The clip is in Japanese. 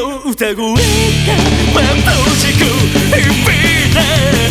の歌声がまぶしく響いて